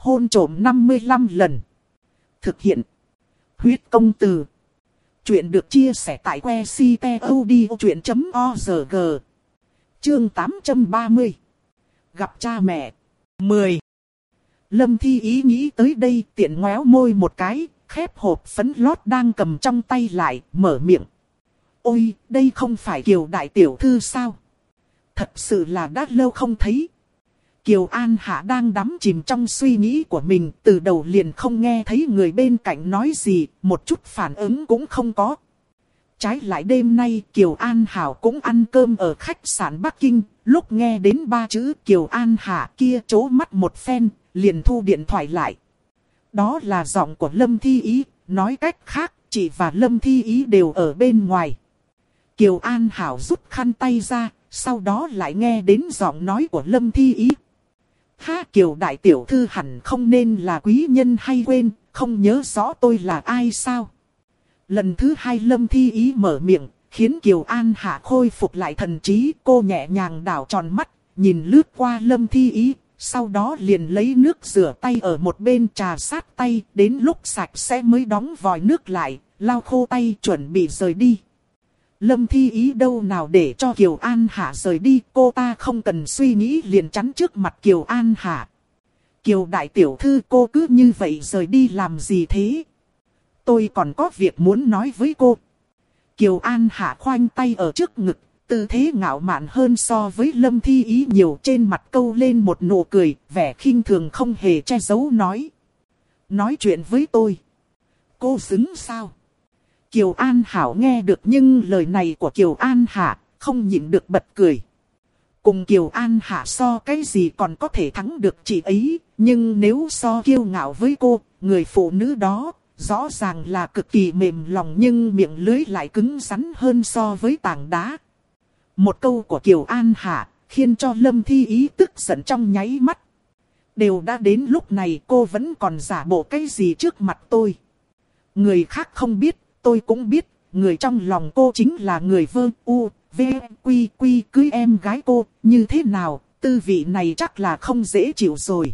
Hôn trộm 55 lần. Thực hiện. Huyết công từ. Chuyện được chia sẻ tại que ctod.org. Chương 830. Gặp cha mẹ. 10. Lâm Thi ý nghĩ tới đây tiện ngoéo môi một cái, khép hộp phấn lót đang cầm trong tay lại, mở miệng. Ôi, đây không phải Kiều Đại Tiểu Thư sao? Thật sự là đã lâu không thấy. Kiều An Hạ đang đắm chìm trong suy nghĩ của mình, từ đầu liền không nghe thấy người bên cạnh nói gì, một chút phản ứng cũng không có. Trái lại đêm nay Kiều An Hảo cũng ăn cơm ở khách sạn Bắc Kinh, lúc nghe đến ba chữ Kiều An Hạ kia chố mắt một phen, liền thu điện thoại lại. Đó là giọng của Lâm Thi Ý, nói cách khác, chị và Lâm Thi Ý đều ở bên ngoài. Kiều An Hảo rút khăn tay ra, sau đó lại nghe đến giọng nói của Lâm Thi Ý. Ha Kiều Đại Tiểu Thư hẳn không nên là quý nhân hay quên, không nhớ rõ tôi là ai sao. Lần thứ hai Lâm Thi Ý mở miệng, khiến Kiều An Hạ khôi phục lại thần trí. Cô nhẹ nhàng đảo tròn mắt, nhìn lướt qua Lâm Thi Ý, sau đó liền lấy nước rửa tay ở một bên trà sát tay, đến lúc sạch sẽ mới đóng vòi nước lại, lau khô tay chuẩn bị rời đi. Lâm Thi Ý đâu nào để cho Kiều An Hạ rời đi, cô ta không cần suy nghĩ liền chắn trước mặt Kiều An Hạ. Kiều Đại Tiểu Thư cô cứ như vậy rời đi làm gì thế? Tôi còn có việc muốn nói với cô. Kiều An Hạ khoanh tay ở trước ngực, tư thế ngạo mạn hơn so với Lâm Thi Ý nhiều trên mặt câu lên một nụ cười, vẻ khinh thường không hề che giấu nói. Nói chuyện với tôi. Cô xứng sao? Kiều An Hảo nghe được nhưng lời này của Kiều An Hạ không nhịn được bật cười. Cùng Kiều An Hạ so cái gì còn có thể thắng được chị ấy, nhưng nếu so kiêu ngạo với cô, người phụ nữ đó, rõ ràng là cực kỳ mềm lòng nhưng miệng lưới lại cứng rắn hơn so với tảng đá. Một câu của Kiều An Hạ khiến cho Lâm Thi Ý tức giận trong nháy mắt. Đều đã đến lúc này cô vẫn còn giả bộ cái gì trước mặt tôi. Người khác không biết tôi cũng biết, người trong lòng cô chính là người vương u, v, quy quy cưới em gái cô, như thế nào, tư vị này chắc là không dễ chịu rồi.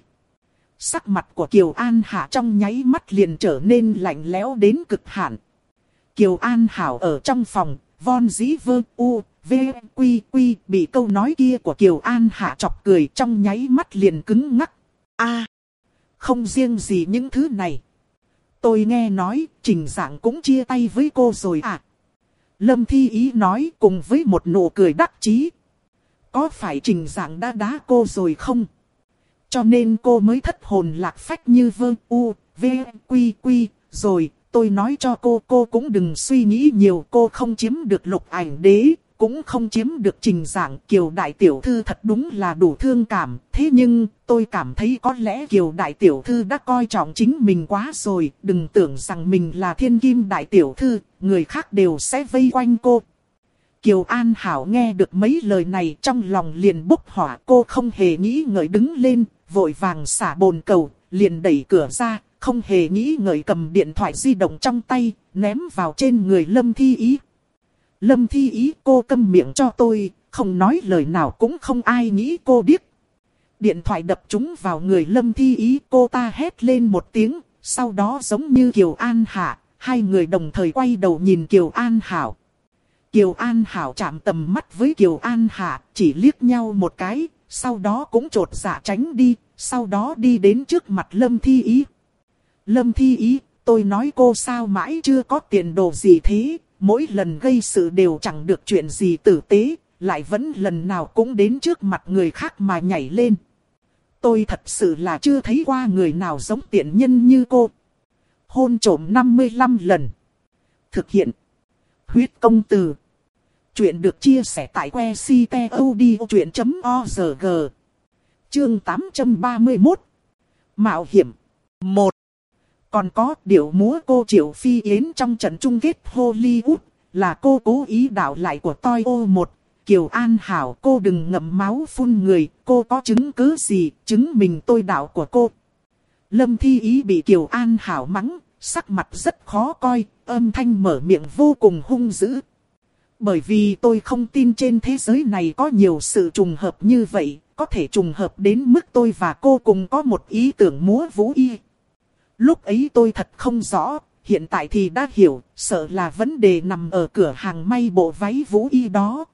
Sắc mặt của Kiều An Hạ trong nháy mắt liền trở nên lạnh lẽo đến cực hạn. Kiều An Hảo ở trong phòng, von dĩ vơ u, v, quy quy bị câu nói kia của Kiều An Hạ chọc cười trong nháy mắt liền cứng ngắc. a không riêng gì những thứ này. Tôi nghe nói, trình dạng cũng chia tay với cô rồi à? Lâm Thi Ý nói cùng với một nụ cười đắc chí. Có phải trình dạng đã đá cô rồi không? Cho nên cô mới thất hồn lạc phách như vương u, v, quy quy, rồi tôi nói cho cô cô cũng đừng suy nghĩ nhiều cô không chiếm được lục ảnh đế, cũng không chiếm được trình dạng Kiều Đại Tiểu Thư thật đúng là đủ thương cảm. Thế nhưng, tôi cảm thấy có lẽ Kiều Đại Tiểu Thư đã coi trọng chính mình quá rồi. Đừng tưởng rằng mình là thiên kim Đại Tiểu Thư, người khác đều sẽ vây quanh cô. Kiều An Hảo nghe được mấy lời này trong lòng liền bốc hỏa cô không hề nghĩ ngợi đứng lên, vội vàng xả bồn cầu, liền đẩy cửa ra, không hề nghĩ ngợi cầm điện thoại di động trong tay, ném vào trên người Lâm Thi Ý. Lâm thi ý cô câm miệng cho tôi, không nói lời nào cũng không ai nghĩ cô điếc. Điện thoại đập trúng vào người lâm thi ý cô ta hét lên một tiếng, sau đó giống như Kiều An Hạ, hai người đồng thời quay đầu nhìn Kiều An Hảo. Kiều An Hảo chạm tầm mắt với Kiều An Hạ, chỉ liếc nhau một cái, sau đó cũng trột dạ tránh đi, sau đó đi đến trước mặt Lâm Thi Ý. Lâm Thi Ý, tôi nói cô sao mãi chưa có tiền đồ gì thế, mỗi lần gây sự đều chẳng được chuyện gì tử tế, lại vẫn lần nào cũng đến trước mặt người khác mà nhảy lên. Tôi thật sự là chưa thấy qua người nào giống tiện nhân như cô. Hôn trổm 55 lần. Thực hiện. Huyết công từ. Chuyện được chia sẻ tại que ctod.org. Chương 831. Mạo hiểm. 1. Còn có điệu múa cô Triệu Phi Yến trong trận chung kết Hollywood, là cô cố ý đảo lại của toi ô một. Kiều An Hảo cô đừng ngậm máu phun người, cô có chứng cứ gì, chứng minh tôi đảo của cô. Lâm Thi Ý bị Kiều An Hảo mắng, sắc mặt rất khó coi, âm thanh mở miệng vô cùng hung dữ. Bởi vì tôi không tin trên thế giới này có nhiều sự trùng hợp như vậy, có thể trùng hợp đến mức tôi và cô cùng có một ý tưởng múa vũ y. Lúc ấy tôi thật không rõ, hiện tại thì đã hiểu, sợ là vấn đề nằm ở cửa hàng may bộ váy vũ y đó.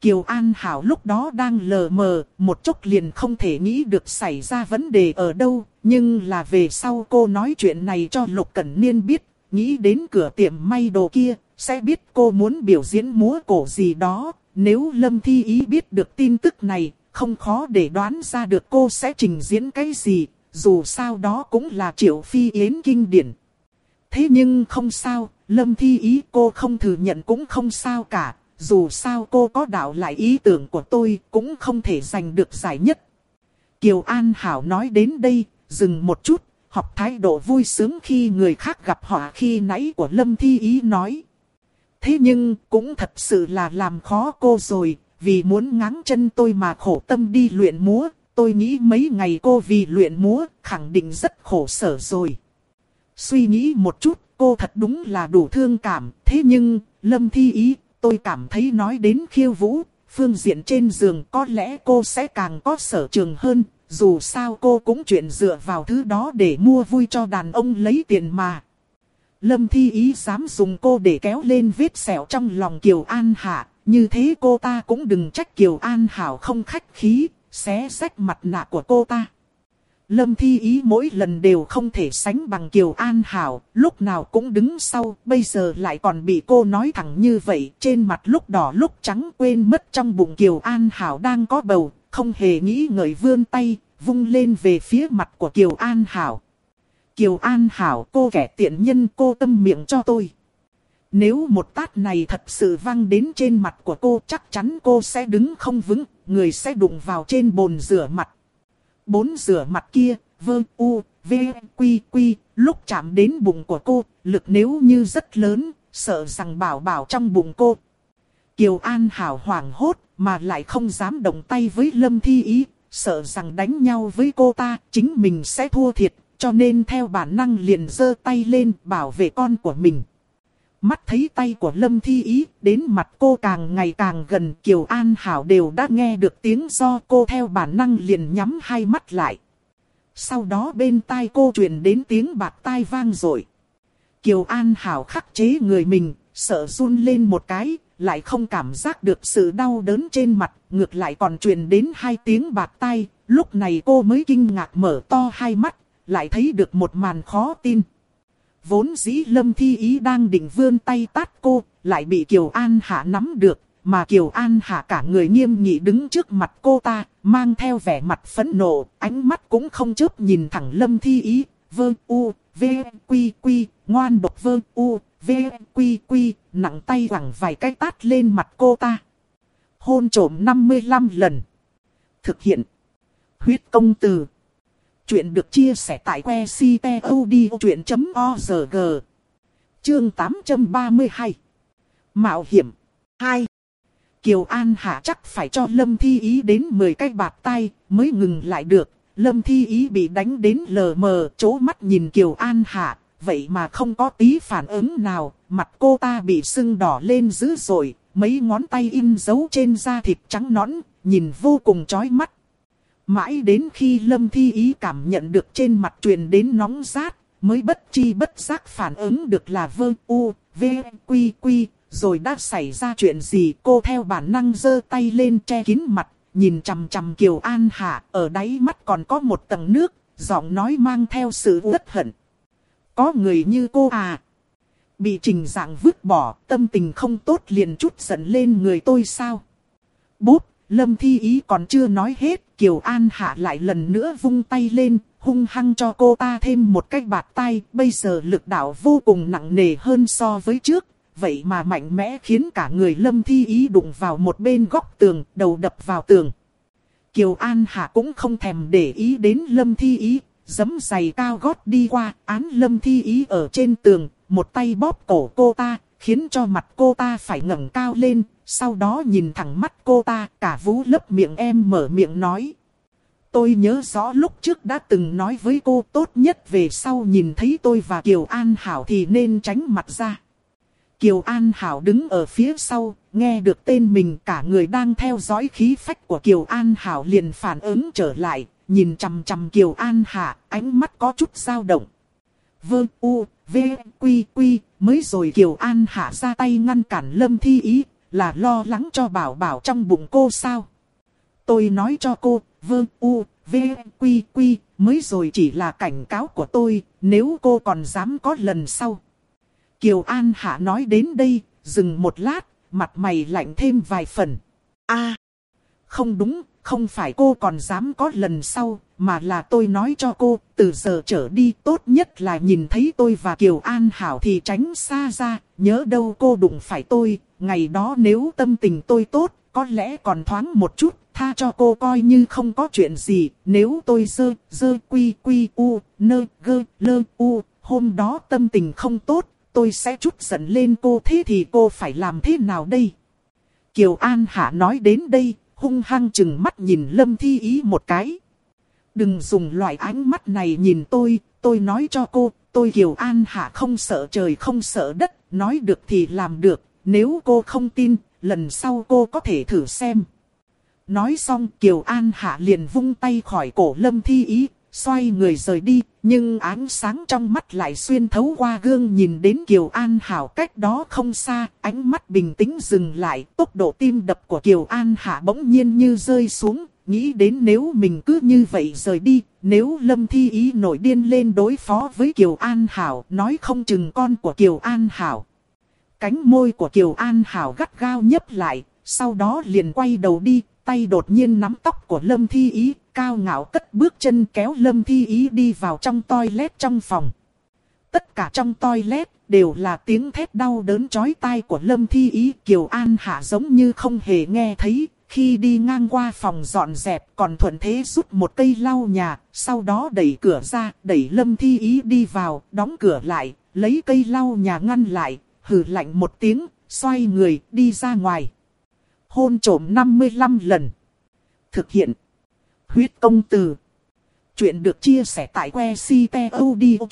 Kiều An Hảo lúc đó đang lờ mờ, một chút liền không thể nghĩ được xảy ra vấn đề ở đâu, nhưng là về sau cô nói chuyện này cho Lục Cẩn Niên biết, nghĩ đến cửa tiệm may đồ kia, sẽ biết cô muốn biểu diễn múa cổ gì đó. Nếu Lâm Thi Ý biết được tin tức này, không khó để đoán ra được cô sẽ trình diễn cái gì, dù sao đó cũng là triệu phi yến kinh điển. Thế nhưng không sao, Lâm Thi Ý cô không thừa nhận cũng không sao cả, dù sao cô có đạo lại ý tưởng của tôi cũng không thể giành được giải nhất. Kiều An Hảo nói đến đây, dừng một chút, học thái độ vui sướng khi người khác gặp họ khi nãy của Lâm Thi Ý nói. Thế nhưng cũng thật sự là làm khó cô rồi, vì muốn ngáng chân tôi mà khổ tâm đi luyện múa, tôi nghĩ mấy ngày cô vì luyện múa khẳng định rất khổ sở rồi. Suy nghĩ một chút, cô thật đúng là đủ thương cảm, thế nhưng, Lâm Thi Ý, tôi cảm thấy nói đến khiêu vũ, phương diện trên giường có lẽ cô sẽ càng có sở trường hơn, dù sao cô cũng chuyện dựa vào thứ đó để mua vui cho đàn ông lấy tiền mà. Lâm Thi Ý dám dùng cô để kéo lên vết sẹo trong lòng Kiều An Hạ, như thế cô ta cũng đừng trách Kiều An Hảo không khách khí, xé rách mặt nạ của cô ta. Lâm Thi Ý mỗi lần đều không thể sánh bằng Kiều An Hảo, lúc nào cũng đứng sau, bây giờ lại còn bị cô nói thẳng như vậy, trên mặt lúc đỏ lúc trắng quên mất trong bụng Kiều An Hảo đang có bầu, không hề nghĩ ngợi vươn tay, vung lên về phía mặt của Kiều An Hảo. Kiều An Hảo cô kẻ tiện nhân cô tâm miệng cho tôi. Nếu một tát này thật sự văng đến trên mặt của cô chắc chắn cô sẽ đứng không vững, người sẽ đụng vào trên bồn rửa mặt. Bốn rửa mặt kia, vơ u, v, quy quy, lúc chạm đến bụng của cô, lực nếu như rất lớn, sợ rằng bảo bảo trong bụng cô. Kiều An Hảo hoảng hốt, mà lại không dám động tay với Lâm Thi Ý, sợ rằng đánh nhau với cô ta, chính mình sẽ thua thiệt, cho nên theo bản năng liền giơ tay lên bảo vệ con của mình. Mắt thấy tay của Lâm Thi Ý, đến mặt cô càng ngày càng gần Kiều An Hảo đều đã nghe được tiếng do cô theo bản năng liền nhắm hai mắt lại. Sau đó bên tai cô truyền đến tiếng bạc tai vang rồi. Kiều An Hảo khắc chế người mình, sợ run lên một cái, lại không cảm giác được sự đau đớn trên mặt, ngược lại còn truyền đến hai tiếng bạc tai, lúc này cô mới kinh ngạc mở to hai mắt, lại thấy được một màn khó tin. Vốn dĩ Lâm Thi Ý đang định vươn tay tát cô, lại bị Kiều An Hạ nắm được, mà Kiều An Hạ cả người nghiêm nghị đứng trước mặt cô ta, mang theo vẻ mặt phẫn nộ, ánh mắt cũng không chớp nhìn thẳng Lâm Thi Ý, vơ u, v, quy quy, ngoan độc vơ u, v, quy quy, nặng tay quẳng vài cái tát lên mặt cô ta. Hôn trổm 55 lần. Thực hiện. Huyết công từ. Chuyện được chia sẻ tại que ctod.org. Chương 832. Mạo hiểm. 2. Kiều An Hạ chắc phải cho Lâm Thi Ý đến 10 cái bạt tay mới ngừng lại được. Lâm Thi Ý bị đánh đến lờ mờ, chố mắt nhìn Kiều An Hạ, vậy mà không có tí phản ứng nào, mặt cô ta bị sưng đỏ lên dữ dội, mấy ngón tay in dấu trên da thịt trắng nõn, nhìn vô cùng chói mắt. Mãi đến khi Lâm Thi Ý cảm nhận được trên mặt truyền đến nóng rát, mới bất chi bất giác phản ứng được là vơ u, v, quy quy, rồi đã xảy ra chuyện gì cô theo bản năng giơ tay lên che kín mặt, nhìn chằm chằm Kiều An Hạ, ở đáy mắt còn có một tầng nước, giọng nói mang theo sự uất hận. Có người như cô à? Bị trình dạng vứt bỏ, tâm tình không tốt liền chút giận lên người tôi sao? Bút. Lâm Thi Ý còn chưa nói hết, Kiều An Hạ lại lần nữa vung tay lên, hung hăng cho cô ta thêm một cái bạt tay, bây giờ lực đạo vô cùng nặng nề hơn so với trước, vậy mà mạnh mẽ khiến cả người Lâm Thi Ý đụng vào một bên góc tường, đầu đập vào tường. Kiều An Hạ cũng không thèm để ý đến Lâm Thi Ý, giấm giày cao gót đi qua, án Lâm Thi Ý ở trên tường, một tay bóp cổ cô ta, khiến cho mặt cô ta phải ngẩng cao lên, sau đó nhìn thẳng mắt cô ta, cả vú lấp miệng em mở miệng nói. Tôi nhớ rõ lúc trước đã từng nói với cô tốt nhất về sau nhìn thấy tôi và Kiều An Hảo thì nên tránh mặt ra. Kiều An Hảo đứng ở phía sau, nghe được tên mình cả người đang theo dõi khí phách của Kiều An Hảo liền phản ứng trở lại, nhìn chằm chằm Kiều An Hạ, ánh mắt có chút dao động. Vương U, V, Quy, Quy, mới rồi Kiều An Hạ ra tay ngăn cản Lâm Thi Ý, là lo lắng cho bảo bảo trong bụng cô sao? Tôi nói cho cô, Vương U, V, Quy, Quy, mới rồi chỉ là cảnh cáo của tôi, nếu cô còn dám có lần sau. Kiều An Hạ nói đến đây, dừng một lát, mặt mày lạnh thêm vài phần. a không đúng, không phải cô còn dám có lần sau, mà là tôi nói cho cô, từ giờ trở đi tốt nhất là nhìn thấy tôi và Kiều An Hảo thì tránh xa ra, nhớ đâu cô đụng phải tôi, ngày đó nếu tâm tình tôi tốt, có lẽ còn thoáng một chút, tha cho cô coi như không có chuyện gì, nếu tôi dơ, dơ quy quy u, nơ gơ lơ u, hôm đó tâm tình không tốt, tôi sẽ chút giận lên cô thế thì cô phải làm thế nào đây? Kiều An Hạ nói đến đây, hung hăng chừng mắt nhìn Lâm Thi Ý một cái. Đừng dùng loại ánh mắt này nhìn tôi, tôi nói cho cô, tôi Kiều An Hạ không sợ trời không sợ đất, nói được thì làm được, nếu cô không tin, lần sau cô có thể thử xem. Nói xong Kiều An Hạ liền vung tay khỏi cổ Lâm Thi Ý, xoay người rời đi, nhưng ánh sáng trong mắt lại xuyên thấu qua gương nhìn đến Kiều An Hảo cách đó không xa, ánh mắt bình tĩnh dừng lại, tốc độ tim đập của Kiều An Hạ bỗng nhiên như rơi xuống, nghĩ đến nếu mình cứ như vậy rời đi, nếu Lâm Thi Ý nổi điên lên đối phó với Kiều An Hảo, nói không chừng con của Kiều An Hảo. Cánh môi của Kiều An Hảo gắt gao nhấp lại, sau đó liền quay đầu đi, tay đột nhiên nắm tóc của Lâm Thi Ý, cao ngạo cất bước chân kéo Lâm Thi Ý đi vào trong toilet trong phòng. Tất cả trong toilet đều là tiếng thét đau đớn chói tai của Lâm Thi Ý. Kiều An Hạ giống như không hề nghe thấy, khi đi ngang qua phòng dọn dẹp còn thuận thế rút một cây lau nhà, sau đó đẩy cửa ra, đẩy Lâm Thi Ý đi vào, đóng cửa lại, lấy cây lau nhà ngăn lại, hừ lạnh một tiếng, xoay người, đi ra ngoài. Hôn trổm 55 lần. Thực hiện. Huyết công từ. Chuyện được chia sẻ tại que ctod.org.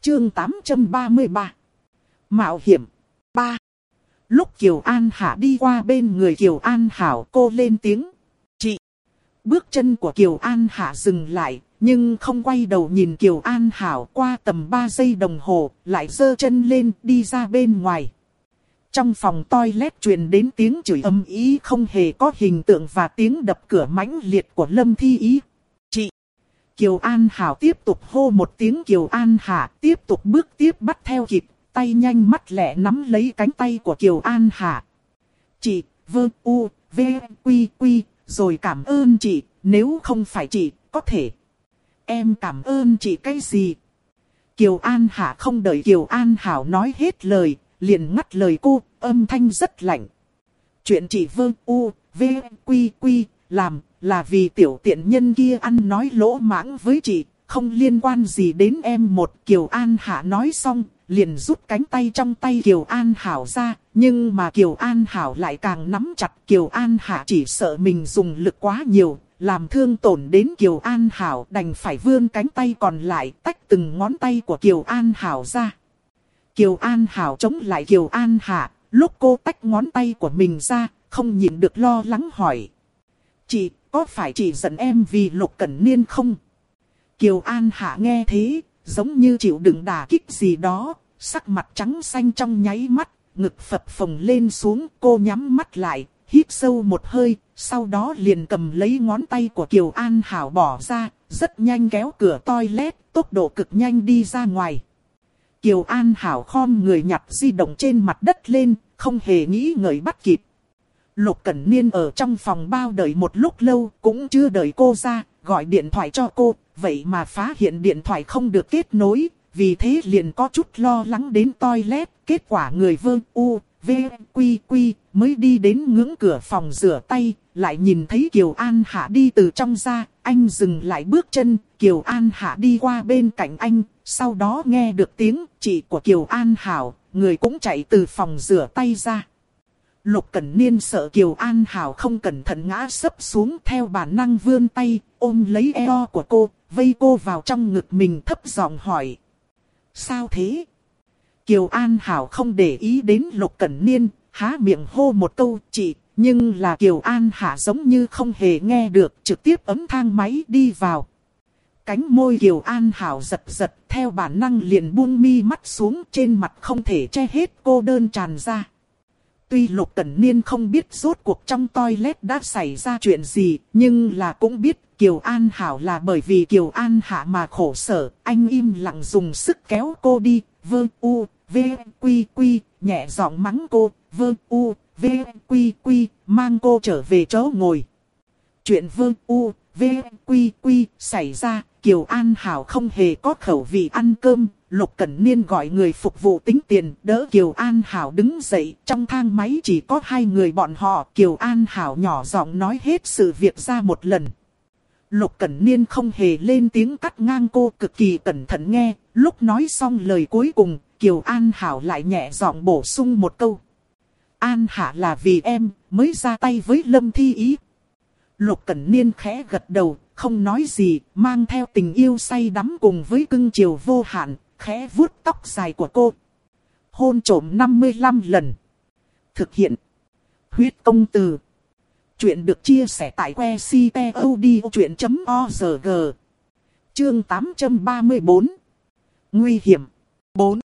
Chương 833. Mạo hiểm. Lúc Kiều An Hạ đi qua bên người Kiều An Hảo cô lên tiếng. Chị. Bước chân của Kiều An Hạ dừng lại, nhưng không quay đầu nhìn Kiều An Hảo qua tầm 3 giây đồng hồ, lại giơ chân lên đi ra bên ngoài. Trong phòng toilet truyền đến tiếng chửi âm ý không hề có hình tượng và tiếng đập cửa mãnh liệt của Lâm Thi Ý. Chị! Kiều An Hảo tiếp tục hô một tiếng Kiều An Hạ tiếp tục bước tiếp bắt theo kịp, tay nhanh mắt lẹ nắm lấy cánh tay của Kiều An Hạ. Chị, vơ u, v, quy quy, rồi cảm ơn chị, nếu không phải chị, có thể. Em cảm ơn chị cái gì? Kiều An Hạ không đợi Kiều An Hảo nói hết lời, liền ngắt lời cô, âm thanh rất lạnh. Chuyện chị Vương U, V, Quy, Quy, làm, là vì tiểu tiện nhân kia ăn nói lỗ mãng với chị, không liên quan gì đến em một. Kiều An Hạ nói xong, liền rút cánh tay trong tay Kiều An Hảo ra, nhưng mà Kiều An Hảo lại càng nắm chặt Kiều An Hạ chỉ sợ mình dùng lực quá nhiều, làm thương tổn đến Kiều An Hảo đành phải vươn cánh tay còn lại tách từng ngón tay của Kiều An Hảo ra. Kiều An Hảo chống lại Kiều An Hạ, lúc cô tách ngón tay của mình ra, không nhịn được lo lắng hỏi. Chị, có phải chị giận em vì Lục Cẩn Niên không? Kiều An Hạ nghe thế, giống như chịu đựng đả kích gì đó, sắc mặt trắng xanh trong nháy mắt, ngực phập phồng lên xuống, cô nhắm mắt lại, hít sâu một hơi, sau đó liền cầm lấy ngón tay của Kiều An Hảo bỏ ra, rất nhanh kéo cửa toilet, tốc độ cực nhanh đi ra ngoài. Kiều An Hảo khom người nhặt di động trên mặt đất lên, không hề nghĩ ngợi bắt kịp. Lục Cẩn Niên ở trong phòng bao đợi một lúc lâu, cũng chưa đợi cô ra, gọi điện thoại cho cô, vậy mà phá hiện điện thoại không được kết nối, vì thế liền có chút lo lắng đến toilet, kết quả người vương u, v, quy quy, mới đi đến ngưỡng cửa phòng rửa tay, lại nhìn thấy Kiều An Hạ đi từ trong ra, anh dừng lại bước chân, Kiều An Hạ đi qua bên cạnh anh, sau đó nghe được tiếng chị của Kiều An Hảo, người cũng chạy từ phòng rửa tay ra. Lục Cẩn Niên sợ Kiều An Hảo không cẩn thận ngã sấp xuống theo bản năng vươn tay, ôm lấy eo của cô, vây cô vào trong ngực mình thấp giọng hỏi. Sao thế? Kiều An Hảo không để ý đến Lục Cẩn Niên, há miệng hô một câu chị, nhưng là Kiều An Hạ giống như không hề nghe được, trực tiếp ấm thang máy đi vào. Cánh môi Kiều An Hảo giật giật, theo bản năng liền buông mi mắt xuống trên mặt không thể che hết cô đơn tràn ra. Tuy Lục Cẩn Niên không biết rốt cuộc trong toilet đã xảy ra chuyện gì, nhưng là cũng biết Kiều An Hảo là bởi vì Kiều An Hạ mà khổ sở, anh im lặng dùng sức kéo cô đi, vơ u, v, quy quy, nhẹ giọng mắng cô, vơ u, v, quy quy, mang cô trở về chỗ ngồi. Chuyện vơ u, v, quy quy, xảy ra, Kiều An Hảo không hề có khẩu vị ăn cơm, Lục Cẩn Niên gọi người phục vụ tính tiền, đỡ Kiều An Hảo đứng dậy, trong thang máy chỉ có hai người bọn họ, Kiều An Hảo nhỏ giọng nói hết sự việc ra một lần. Lục Cẩn Niên không hề lên tiếng cắt ngang cô cực kỳ cẩn thận nghe, lúc nói xong lời cuối cùng, Kiều An Hảo lại nhẹ giọng bổ sung một câu. An Hạ là vì em, mới ra tay với Lâm Thi Ý. Lục Cẩn Niên khẽ gật đầu, không nói gì, mang theo tình yêu say đắm cùng với cưng chiều vô hạn, khẽ vuốt tóc dài của cô. Hôn trổm 55 lần. Thực hiện. Huyết công từ. Chuyện được chia sẻ tại que ctod.org. Chương 834. Nguy hiểm. 4.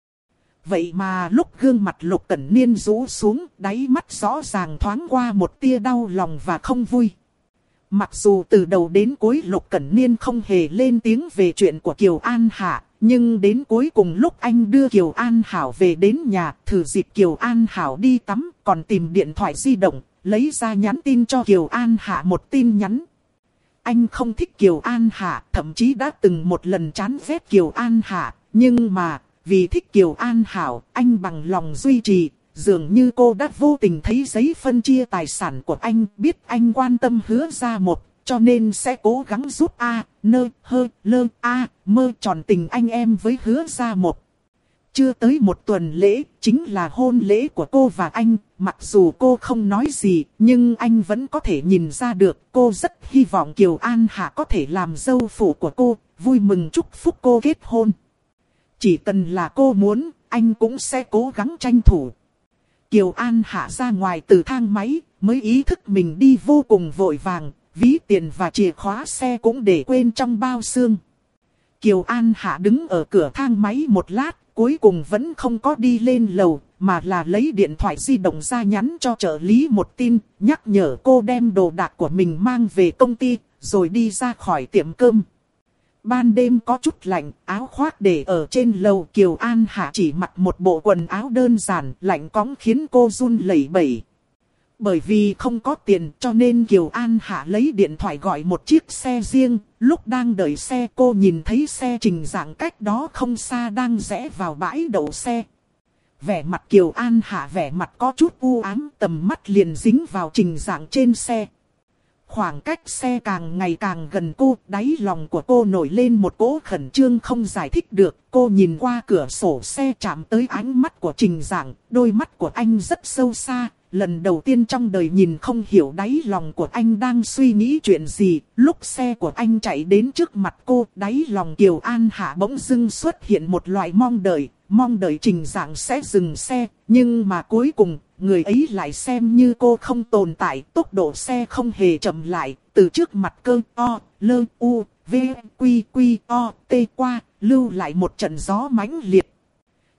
Vậy mà lúc gương mặt lục cẩn niên rũ xuống, đáy mắt rõ ràng thoáng qua một tia đau lòng và không vui. Mặc dù từ đầu đến cuối Lục Cẩn Niên không hề lên tiếng về chuyện của Kiều An Hạ, nhưng đến cuối cùng lúc anh đưa Kiều An Hảo về đến nhà, thử dịp Kiều An Hảo đi tắm, còn tìm điện thoại di động, lấy ra nhắn tin cho Kiều An Hạ một tin nhắn. Anh không thích Kiều An Hạ, thậm chí đã từng một lần chán ghét Kiều An Hạ, nhưng mà, vì thích Kiều An Hảo, anh bằng lòng duy trì, Dường như cô đã vô tình thấy giấy phân chia tài sản của anh, biết anh quan tâm hứa ra một, cho nên sẽ cố gắng giúp A, nơ, hơ, lơ, A, mơ tròn tình anh em với hứa ra một. Chưa tới một tuần lễ, chính là hôn lễ của cô và anh, mặc dù cô không nói gì, nhưng anh vẫn có thể nhìn ra được cô rất hy vọng Kiều An Hạ có thể làm dâu phụ của cô, vui mừng chúc phúc cô kết hôn. Chỉ cần là cô muốn, anh cũng sẽ cố gắng tranh thủ. Kiều An hạ ra ngoài từ thang máy, mới ý thức mình đi vô cùng vội vàng, ví tiền và chìa khóa xe cũng để quên trong bao xương. Kiều An hạ đứng ở cửa thang máy một lát, cuối cùng vẫn không có đi lên lầu, mà là lấy điện thoại di động ra nhắn cho trợ lý một tin, nhắc nhở cô đem đồ đạc của mình mang về công ty, rồi đi ra khỏi tiệm cơm. Ban đêm có chút lạnh, áo khoác để ở trên lầu Kiều An Hạ chỉ mặc một bộ quần áo đơn giản, lạnh cóng khiến cô run lẩy bẩy. Bởi vì không có tiền cho nên Kiều An Hạ lấy điện thoại gọi một chiếc xe riêng, lúc đang đợi xe cô nhìn thấy xe trình dạng cách đó không xa đang rẽ vào bãi đậu xe. Vẻ mặt Kiều An Hạ vẻ mặt có chút u ám tầm mắt liền dính vào trình dạng trên xe. Khoảng cách xe càng ngày càng gần cô, đáy lòng của cô nổi lên một cỗ khẩn trương không giải thích được. Cô nhìn qua cửa sổ xe chạm tới ánh mắt của Trình Giảng, đôi mắt của anh rất sâu xa. Lần đầu tiên trong đời nhìn không hiểu đáy lòng của anh đang suy nghĩ chuyện gì. Lúc xe của anh chạy đến trước mặt cô, đáy lòng Kiều An Hạ bỗng dưng xuất hiện một loại mong đợi. Mong đợi Trình dạng sẽ dừng xe, nhưng mà cuối cùng người ấy lại xem như cô không tồn tại, tốc độ xe không hề chậm lại, từ trước mặt cơ o, lơ u, v, quy quy o, t qua, lưu lại một trận gió mãnh liệt.